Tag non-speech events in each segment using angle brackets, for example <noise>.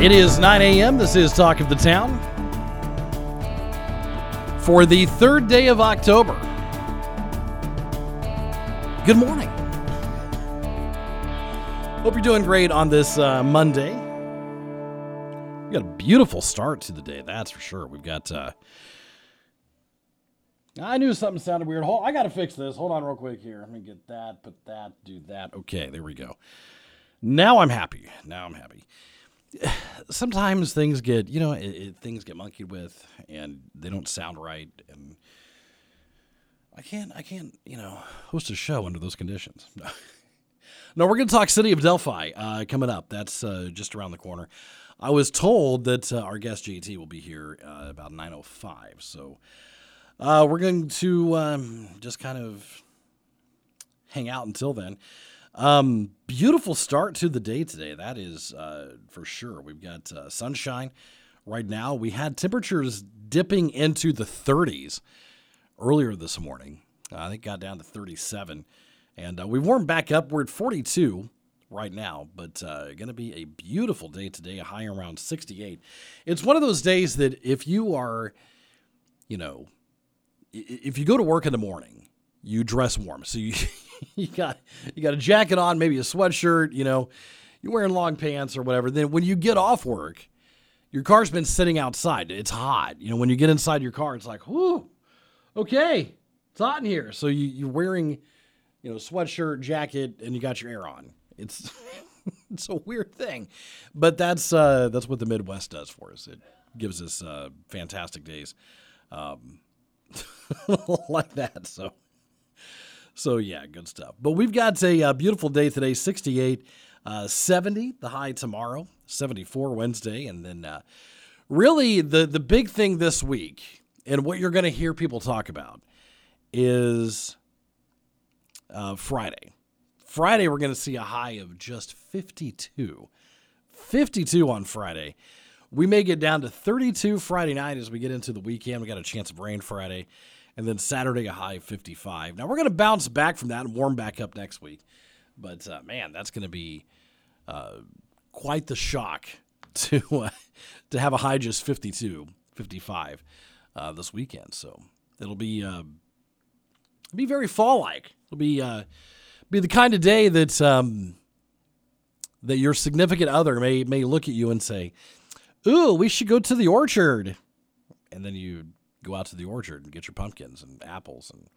It is 9 a.m. This is Talk of the Town for the third day of October. Good morning. Hope you're doing great on this uh, Monday. We got a beautiful start to the day, that's for sure. We've got. Uh, I knew something sounded weird. Hold, I got to fix this. Hold on, real quick here. Let me get that, put that, do that. Okay, there we go. Now I'm happy. Now I'm happy <sighs> sometimes things get you know it, it, things get monkeyed with and they don't sound right and i can't i can't you know host a show under those conditions. <laughs> No we're going to talk city of delphi uh, coming up. That's uh, just around the corner. I was told that uh, our guest jt will be here uh, about 905 so uh, we're going to um, just kind of hang out until then um, beautiful start to the day today. That is uh, for sure. We've got uh, sunshine right now. We had temperatures dipping into the 30s earlier this morning. I think got down to 37, and uh, we warmed back up. We're at 42 right now, but uh, going to be a beautiful day today. A high around 68. It's one of those days that if you are, you know, if you go to work in the morning, you dress warm. So you <laughs> <laughs> you got you got a jacket on, maybe a sweatshirt, you know, you're wearing long pants or whatever. Then when you get off work, your car's been sitting outside. It's hot. You know, when you get inside your car, it's like, whoo, okay, it's hot in here. So you, you're wearing, you know, sweatshirt, jacket, and you got your air on. It's <laughs> it's a weird thing, but that's uh, that's what the Midwest does for us. It gives us uh, fantastic days um, <laughs> like that. So so, yeah, good stuff. But we've got a, a uh, beautiful day today 68, uh, 70, the high tomorrow, 74 Wednesday. And then, uh, really, the, the big thing this week, and what you're going to hear people talk about, is uh, Friday. Friday, we're going to see a high of just 52. 52 on Friday. We may get down to 32 Friday night as we get into the weekend. We got a chance of rain Friday and then Saturday a high 55. Now we're going to bounce back from that and warm back up next week, but uh, man, that's going to be uh, quite the shock <laughs> to uh, to have a high just 52, 55 uh, this weekend. So it'll be uh, be very fall like. It'll be uh, be the kind of day that um, that your significant other may may look at you and say, "Ooh, we should go to the orchard," and then you go out to the orchard and get your pumpkins and apples and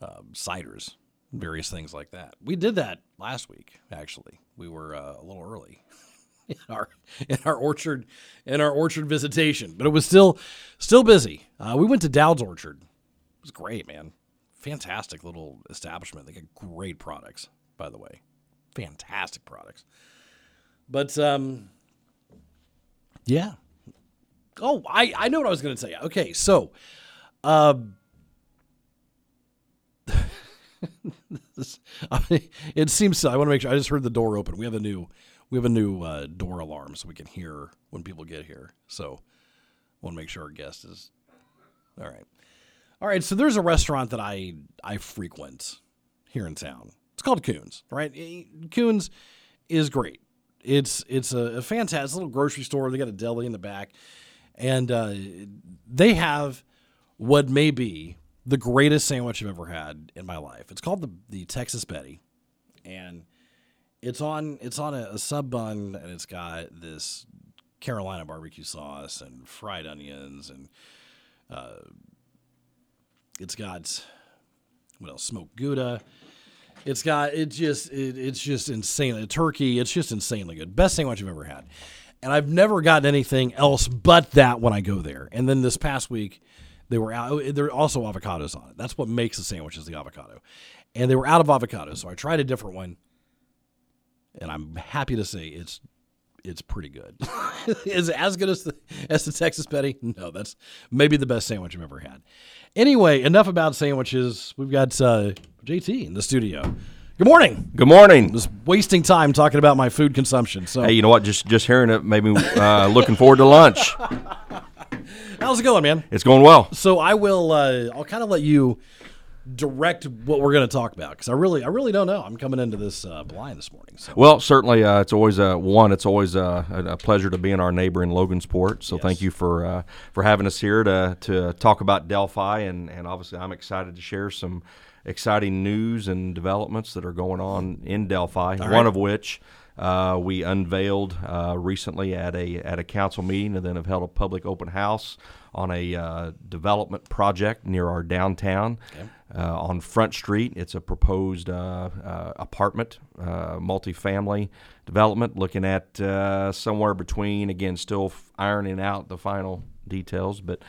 uh, ciders, various things like that. We did that last week. Actually, we were uh, a little early <laughs> in our in our orchard in our orchard visitation, but it was still still busy. Uh, we went to Doud's Orchard. It was great, man. Fantastic little establishment. They got great products, by the way. Fantastic products. But um, yeah, Oh, I, I know what I was going to say. Okay, so, um, <laughs> it seems so. I want to make sure. I just heard the door open. We have a new we have a new uh, door alarm so we can hear when people get here. So, I want to make sure our guest is all right. All right. So there's a restaurant that I I frequent here in town. It's called Coons. Right. Coons is great. It's it's a, a fantastic little grocery store. They got a deli in the back and uh, they have what may be the greatest sandwich I've ever had in my life. It's called the the Texas Betty, and it's on it's on a, a sub bun, and it's got this Carolina barbecue sauce and fried onions, and uh, it's got what else? Smoked Gouda. It's got it just it, it's just insane. Turkey. It's just insanely good. Best sandwich I've ever had and I've never gotten anything else but that when I go there. And then this past week, they were out. There are also avocados on it. That's what makes the sandwich is the avocado, and they were out of avocado. So I tried a different one, and I'm happy to say it's it's pretty good. <laughs> Is it as good as the as the Texas Petty? No, that's maybe the best sandwich I've ever had. Anyway, enough about sandwiches. We've got uh, JT in the studio. Good morning. Good morning. Just wasting time talking about my food consumption. So Hey, you know what? Just just hearing it made me uh, looking forward to lunch. <laughs> how's it going, man? It's going well. So I will. Uh, I'll kind of let you direct what we're going to talk about because I really, I really don't know. I'm coming into this uh, blind this morning. So Well, certainly, uh, it's always a one. It's always uh, a, a pleasure to be in our neighbor in Logansport. So thank you for uh, for having us here to to talk about Delphi, and and obviously, I'm excited to share some exciting news and developments that are going on in Delphi. One of which. Uh, we unveiled uh, recently at a at a council meeting, and then have held a public open house on a uh, development project near our downtown uh, on Front Street. It's a proposed uh, uh, apartment, uh, multifamily development, looking at uh, somewhere between again, still ironing out the final details, but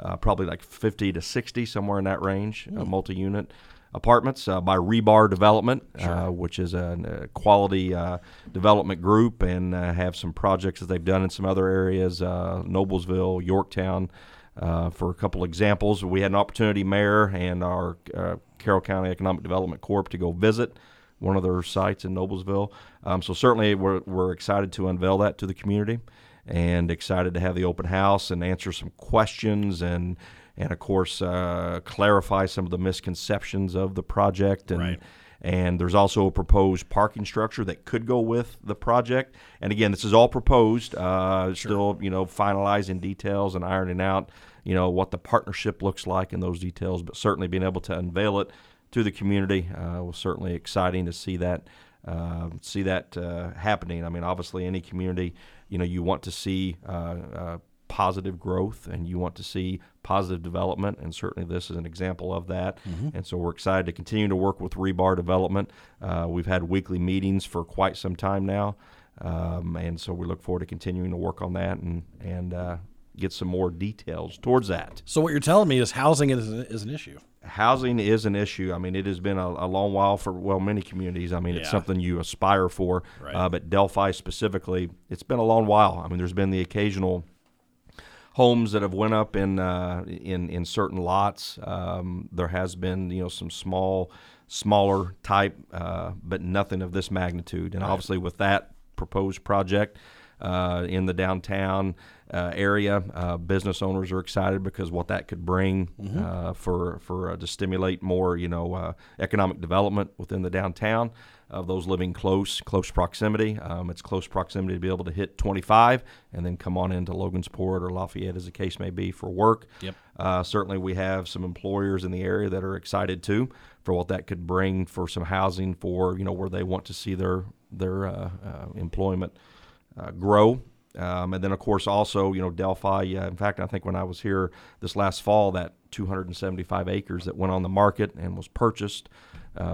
uh, probably like 50 to 60, somewhere in that range, uh, multi-unit apartments uh, by Rebar Development, uh, which is a, a quality uh, development group, and uh, have some projects that they've done in some other areas, uh, Noblesville, Yorktown. Uh, for a couple examples, we had an opportunity, Mayor and our uh, Carroll County Economic Development Corp, to go visit one of their sites in Noblesville. Um, so certainly, we're, we're excited to unveil that to the community, and excited to have the open house and answer some questions and and of course uh, clarify some of the misconceptions of the project and. Right. And there's also a proposed parking structure that could go with the project. And again, this is all proposed. Uh, Still, you know, finalizing details and ironing out, you know, what the partnership looks like and those details. But certainly being able to unveil it to the community uh, was certainly exciting to see that uh, see that uh, happening. I mean, obviously, any community, you know, you want to see uh, uh, positive growth and you want to see positive development, and certainly this is an example of that. And so we're excited to continue to work with Rebar Development. Uh, we've had weekly meetings for quite some time now, um, and so we look forward to continuing to work on that and and uh, get some more details towards that. so what you're telling me is housing is, is an issue. Housing is an issue. I mean, it has been a, a long while for well many communities. I mean, it's something you aspire for, Right. uh, but Delphi specifically, it's been a long while. I mean, there's been the occasional homes that have went up in uh, in in certain lots. Um, there has been you know some small, smaller type, uh, but nothing of this magnitude. And obviously, with that proposed project uh, in the downtown uh, area, uh, business owners are excited because what that could bring uh, for for uh, to stimulate more you know uh, economic development within the downtown of those living close, close proximity. Um, it's close proximity to be able to hit 25 and then come on into Logansport or Lafayette, as the case may be, for work. Yep. Uh, certainly, we have some employers in the area that are excited too for what that could bring for some housing for you know where they want to see their their uh, uh, employment uh, grow. Um, and then, of course, also, you know, Delphi. Uh, in fact, I think when I was here this last fall, that 275 acres that went on the market and was purchased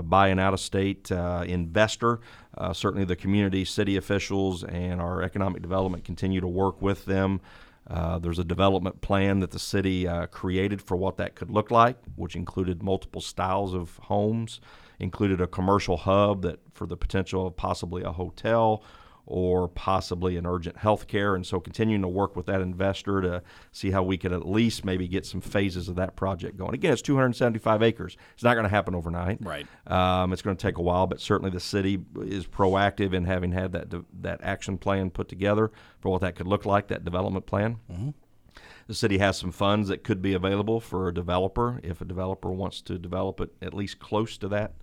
by an out of state uh, investor. Uh, certainly, the community, city officials, and our economic development continue to work with them. Uh, there's a development plan that the city uh, created for what that could look like, which included multiple styles of homes, included a commercial hub that for the potential of possibly a hotel or possibly an urgent health care. And so continuing to work with that investor to see how we could at least maybe get some phases of that project going. Again, it's 275 acres. It's not going to happen overnight. Right. Um, it's going to take a while, but certainly the city is proactive in having had that de- that action plan put together for what that could look like, that development plan. The city has some funds that could be available for a developer if a developer wants to develop it at least close to that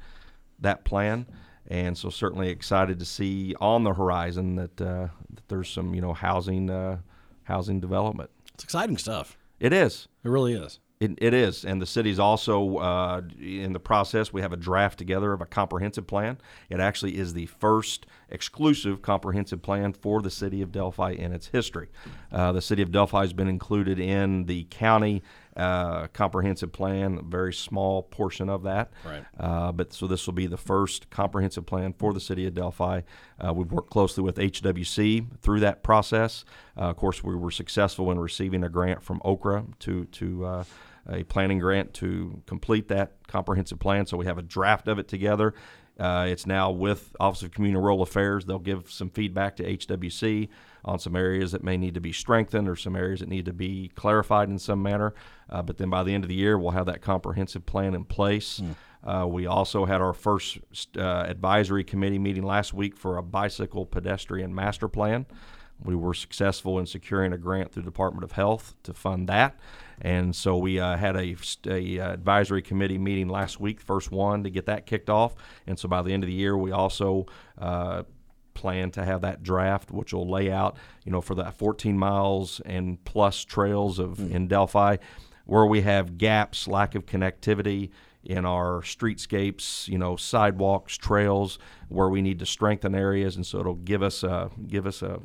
that plan. And so certainly excited to see on the horizon that, uh, that there's some you know housing uh, housing development. It's exciting stuff. It is. It really is. It, it is, and the city's also uh, in the process. We have a draft together of a comprehensive plan. It actually is the first exclusive comprehensive plan for the city of Delphi in its history. Uh, the city of Delphi has been included in the county uh, comprehensive plan, a very small portion of that. Right. Uh, but so this will be the first comprehensive plan for the city of Delphi. Uh, we've worked closely with HWC through that process. Uh, of course, we were successful in receiving a grant from OCRA to to uh, a planning grant to complete that comprehensive plan. So we have a draft of it together. Uh, it's now with Office of Community and Rural Affairs. They'll give some feedback to HWC on some areas that may need to be strengthened or some areas that need to be clarified in some manner. Uh, but then by the end of the year, we'll have that comprehensive plan in place. Uh, we also had our first uh, advisory committee meeting last week for a bicycle pedestrian master plan. We were successful in securing a grant through the Department of Health to fund that. And so we uh, had a, a uh, advisory committee meeting last week, first one to get that kicked off. And so by the end of the year, we also uh, plan to have that draft, which will lay out, you know, for that 14 miles and plus trails of in Delphi, where we have gaps, lack of connectivity in our streetscapes, you know, sidewalks, trails, where we need to strengthen areas, and so it'll give us a give us a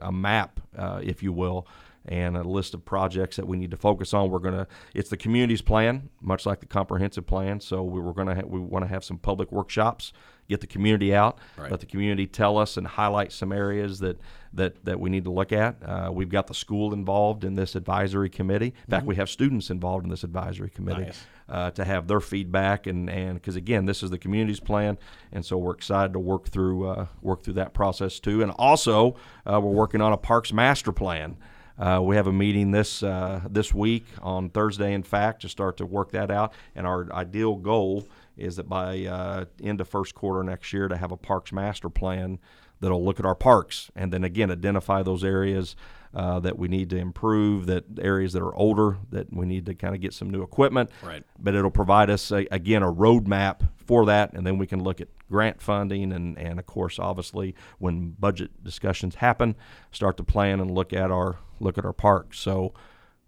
a map, uh, if you will, and a list of projects that we need to focus on. We're gonna it's the community's plan, much like the comprehensive plan. So we were gonna ha- we want to have some public workshops, get the community out, Right. let the community tell us and highlight some areas that that that we need to look at. Uh, we've got the school involved in this advisory committee. In fact, we have students involved in this advisory committee Nice. uh, to have their feedback and and because again, this is the community's plan, and so we're excited to work through uh, work through that process too. And also, uh, we're working on a parks master plan. Uh, we have a meeting this uh, this week on Thursday, in fact, to start to work that out. And our ideal goal is that by uh, end of first quarter next year to have a parks master plan that'll look at our parks and then again identify those areas uh, that we need to improve, that areas that are older that we need to kind of get some new equipment. Right. But it'll provide us a, again a roadmap for that, and then we can look at grant funding and and of course obviously when budget discussions happen, start to plan and look at our look at our parks. So.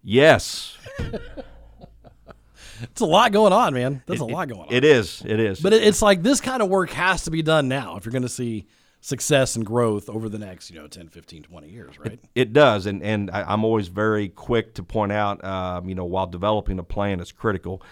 Yes, <laughs> It's a lot going on, man. That's a lot going on. it is. It is. But it, it's like this kind of work has to be done now if you're going to see success and growth over the next, you know, 10, 15, 20 years, right? It does, and and I, I'm always very quick to point out, um, you know, while developing a plan is critical,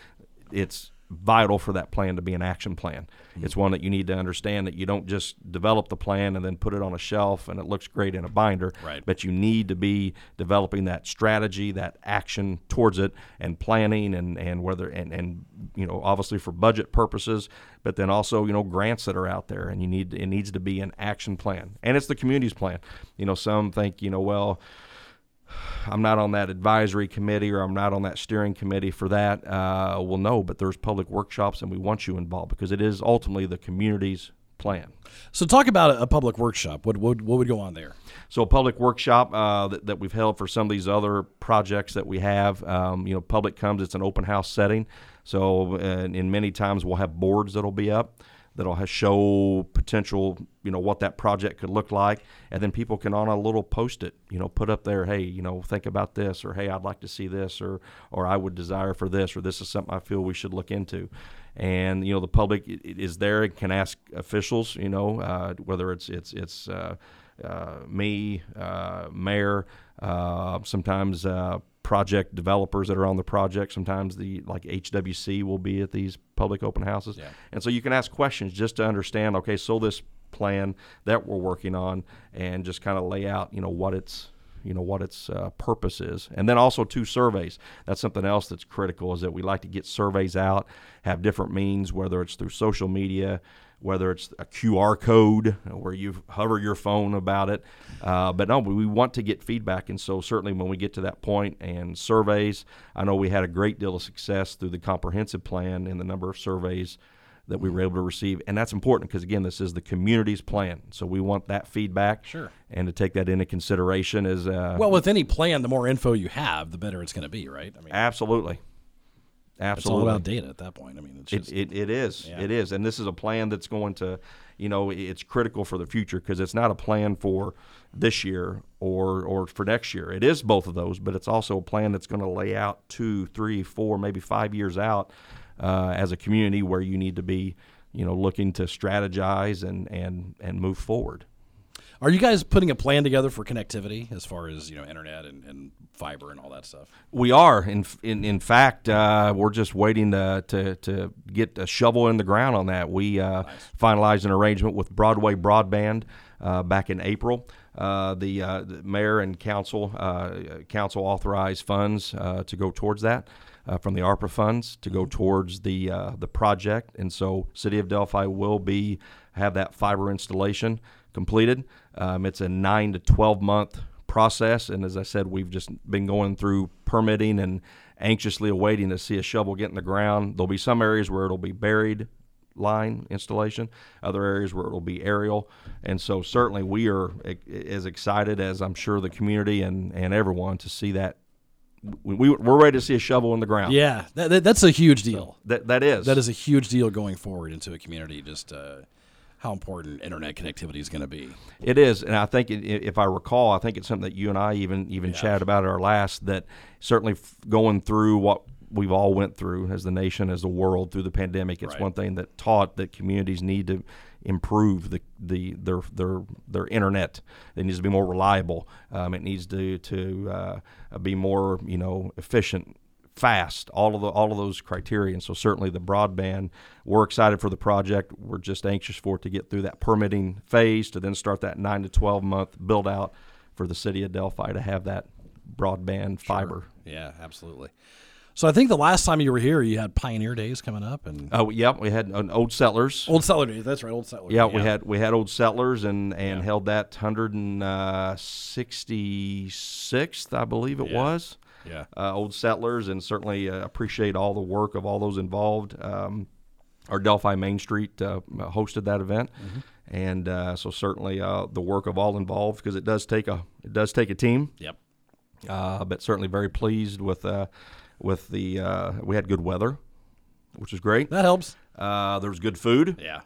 it's vital for that plan to be an action plan. It's one that you need to understand that you don't just develop the plan and then put it on a shelf and it looks great in a binder. Right. But you need to be developing that strategy, that action towards it, and planning, and and whether and and you know obviously for budget purposes, but then also you know grants that are out there, and you need it needs to be an action plan, and it's the community's plan. You know, some think you know well. I'm not on that advisory committee or I'm not on that steering committee for that. Uh, well, no, but there's public workshops and we want you involved because it is ultimately the community's plan. So talk about a, public workshop. What, what what would go on there? So a public workshop uh, that, that we've held for some of these other projects that we have, um, you know, public comes. It's an open house setting. So uh, in many times we'll have boards that'll be up that'll ha- show potential, you know, what that project could look like, and then people can on a little post-it, you know, put up there, hey, you know, think about this, or hey, I'd like to see this, or or I would desire for this, or this is something I feel we should look into. And you know, the public is there and can ask officials, you know, uh, whether it's it's it's uh, uh, me, uh, mayor, uh, sometimes uh, project developers that are on the project. Sometimes the like HWC will be at these public open houses, Yeah. and so you can ask questions just to understand. Okay, so this plan that we're working on, and just kind of lay out, you know, what its you know what its uh, purpose is, and then also two surveys. That's something else that's critical is that we like to get surveys out, have different means, whether it's through social media, whether it's a QR code where you hover your phone about it. Uh, but no, we want to get feedback. And so, certainly, when we get to that point and surveys, I know we had a great deal of success through the comprehensive plan in the number of surveys that we were able to receive. And that's important because, again, this is the community's plan. So, we want that feedback Sure. and to take that into consideration as uh, Well, with any plan, the more info you have, the better it's going to be, right? I mean, absolutely. It's all Absolutely. about data at that point. I mean, it's It, just it, it is. Yeah. It is. And this is a plan that's going to, you know, it's critical for the future because it's not a plan for this year or, or for next year. It is both of those, but it's also a plan that's going to lay out two, three, four, maybe five years out uh, as a community where you need to be, you know, looking to strategize and, and, and move forward. Are you guys putting a plan together for connectivity as far as you know, internet and, and fiber and all that stuff? We are. In in, in fact, uh, we're just waiting to, to, to get a shovel in the ground on that. We uh, finalized an arrangement with Broadway Broadband uh, back in April. uh, the, uh, the mayor and council uh, council authorized funds uh, to go towards that uh, from the ARPA funds to go towards the uh, the project, and so City of Delphi will be have that fiber installation completed. Um, it's a nine to twelve month process, and as I said, we've just been going through permitting and anxiously awaiting to see a shovel get in the ground. There'll be some areas where it'll be buried line installation, other areas where it'll be aerial. And so certainly we are as excited as I'm sure the community and, and everyone to see that. We, we, we're ready to see a shovel in the ground. Yeah, that, that- that's a huge deal. That, that is. That is a huge deal going forward into a community. Just uh, how important internet connectivity is going to be. It is, and I think it, if I recall, I think it's something that you and I even even chatted about at our last. That certainly f- going through what we've all went through as the nation, as the world through the pandemic, it's Right. one thing that taught that communities need to improve the, the their their their internet. It needs to be more reliable. Um, it needs to to uh, be more you know efficient fast all of the all of those criteria and so certainly the broadband we're excited for the project we're just anxious for it to get through that permitting phase to then start that 9 to 12 month build out for the city of Delphi to have that broadband fiber Yeah, absolutely. So I think the last time you were here, you had Pioneer Days coming up and oh yep we had an old settlers Old Settler Days. That's right, Old Settlers. yeah, we had we had old settlers and and held that 166th uh, I believe it Yeah. was Yeah. uh, old settlers, and certainly uh, appreciate all the work of all those involved. Um, our Delphi Main Street uh, hosted that event, and uh, so certainly uh, the work of all involved because it does take a it does take a team. Yep. Uh, but certainly very pleased with uh, with the uh, we had good weather, which is great. That helps. Uh, there was good food. Yeah.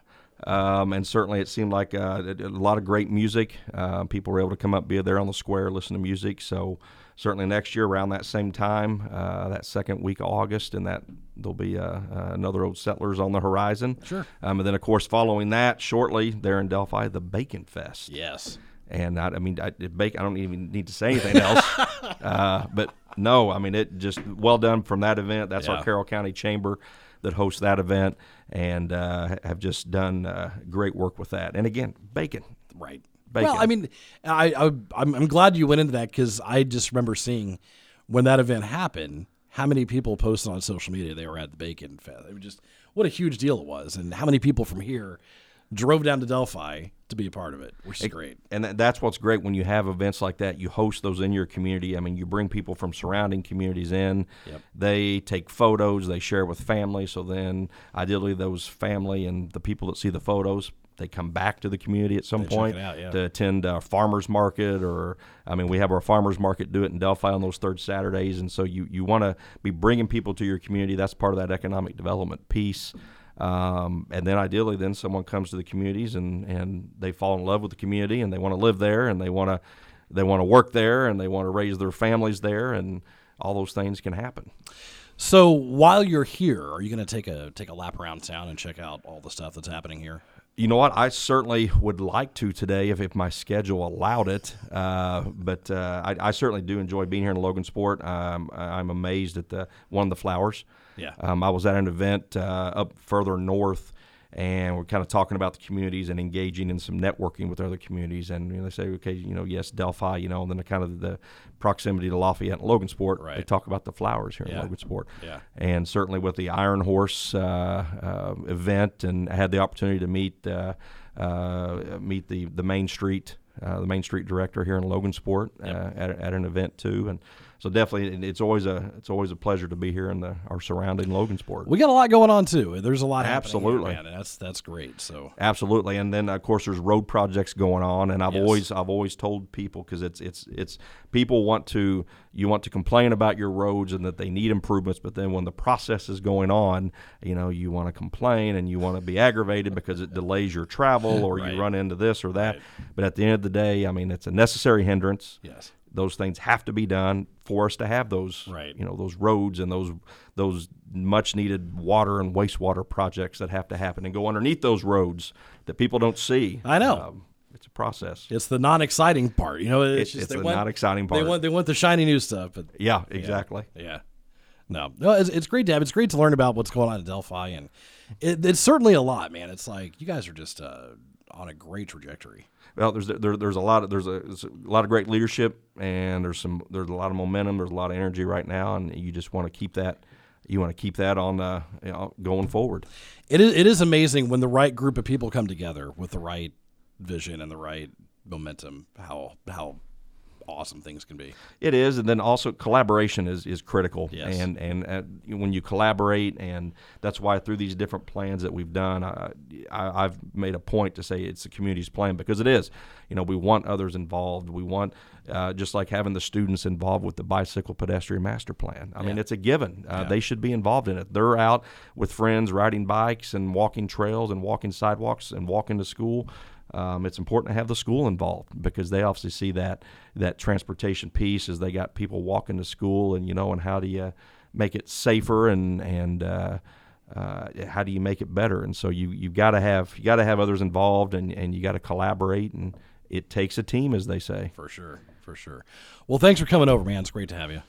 Um, and certainly, it seemed like uh, a, a lot of great music. Uh, people were able to come up, be there on the square, listen to music. So certainly next year, around that same time, uh, that second week of August, and that there'll be uh, uh, another old settlers on the horizon. Sure. Um, and then, of course, following that, shortly there in Delphi, the Bacon Fest. Yes. And I, I mean, I, bake, I don't even need to say anything else. <laughs> uh, but no, I mean, it just well done from that event. That's Yeah. our Carroll County Chamber that hosts that event and uh, have just done uh, great work with that. And again, bacon. Right. Bacon. Well, I mean, I, I I'm, I'm glad you went into that because I just remember seeing when that event happened how many people posted on social media they were at the Bacon Fest. It was just what a huge deal it was, and how many people from here drove down to Delphi to be a part of it, which is great. And that's what's great when you have events like that. You host those in your community. I mean, you bring people from surrounding communities in. Yep. They take photos. They share with family. So then, ideally, those family and the people that see the photos, they come back to the community at some They point out, yeah. to attend a farmers market. Or I mean, we have our farmers market do it in Delphi on those third Saturdays. And so you you want to be bringing people to your community. That's part of that economic development piece. Um, and then ideally, then someone comes to the communities and, and they fall in love with the community and they want to live there and they want to they want to work there and they want to raise their families there and all those things can happen. So while you're here, are you going to take a take a lap around town and check out all the stuff that's happening here? You know what? I certainly would like to today if, if my schedule allowed it. Uh, but uh, I, I certainly do enjoy being here in Logansport. Um, I'm amazed at the one of the flowers. Yeah. Um, I was at an event uh, up further north, and we're kind of talking about the communities and engaging in some networking with other communities. And you know, they say, okay, you know, yes, Delphi, you know, and then the kind of the proximity to Lafayette and Logansport. They talk about the flowers here Yeah. in Logansport. Yeah. And certainly with the Iron Horse uh, uh, event, and I had the opportunity to meet uh, uh, meet the the Main Street. Uh, the Main Street director here in Logansport uh, at, at an event too, and so definitely it's always a it's always a pleasure to be here in the our surrounding Logansport. We got a lot going on too. There's a lot happening here, Absolutely. man, that's that's great. So Absolutely, and then of course there's road projects going on, and I've Yes. always I've always told people because it's it's it's people want to you want to complain about your roads and that they need improvements, but then when the process is going on, you know you want to complain and you want to be aggravated because it delays your travel <laughs> or Right. you run into this or that. But at the end of the day, I mean it's a necessary hindrance. yes, Those things have to be done for us to have those, Right. you know, those roads and those those much needed water and wastewater projects that have to happen and go underneath those roads that people don't see. I know. Um, it's a process. it's the non-exciting part. You know, it's, It's- just it's the want, non-exciting part. They want they want the shiny new stuff, but Yeah, exactly. Yeah. No, no, it's, it's great to have. It's great to learn about what's going on in Delphi, and it, it's certainly a lot, man. It's like you guys are just uh, on a great trajectory. Well, there's there, there's a lot of there's a, there's a lot of great leadership, and there's some there's a lot of momentum. There's a lot of energy right now, and you just want to keep that you want to keep that on uh, you know, going forward. It is it is amazing when the right group of people come together with the right vision and the right momentum. How how awesome things can be. It is, and then also collaboration is, is critical. Yes. And and uh, when you collaborate, and that's why through these different plans that we've done, I, I, have made a point to say it's the community's plan because it is. You know, we want others involved. We want uh, just like having the students involved with the bicycle pedestrian master plan. I Yeah. mean, it's a given. Uh, Yeah. They should be involved in it. They're out with friends riding bikes and walking trails and walking sidewalks and walking to school. Um, it's important to have the school involved because they obviously see that that transportation piece as they got people walking to school and you know and how do you make it safer and and uh, uh, how do you make it better and so you you've got to have you got to have others involved and, and you got to collaborate and it takes a team as they say For sure, for sure. Well, thanks for coming over, man. It's great to have you.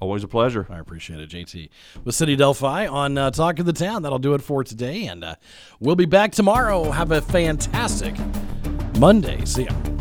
Always a pleasure I appreciate it, JT. With City Delphi on uh, Talk of the Town. That'll do it for today, and uh, we'll be back tomorrow. Have a fantastic Monday. See ya.